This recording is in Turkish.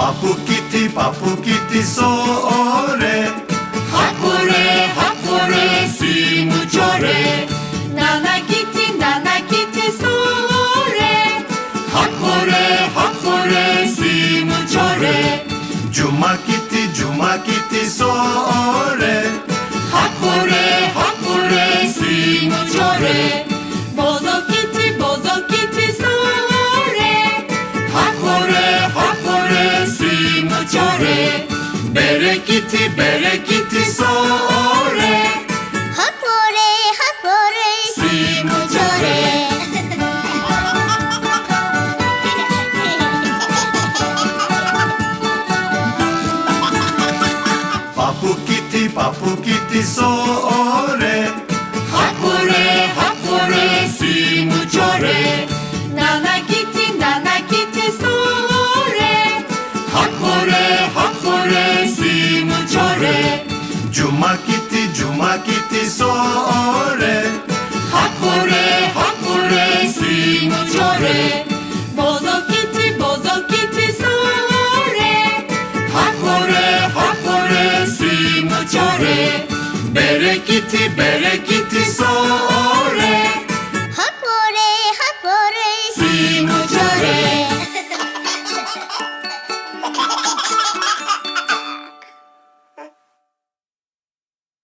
Papukiti, papukiti, sore. Hakore, muchore. Berekiti, berekiti, sore. Hakore, hakore, Si muchore. Papukiti, papukiti, sore. Hakore, Cuma kiti, cuma kiti, sore. Hakore, hakore, si muchore. Bozo kitty, bozo kitty, sore. Hakore, hakore, si muchore. Berekiti, berekiti,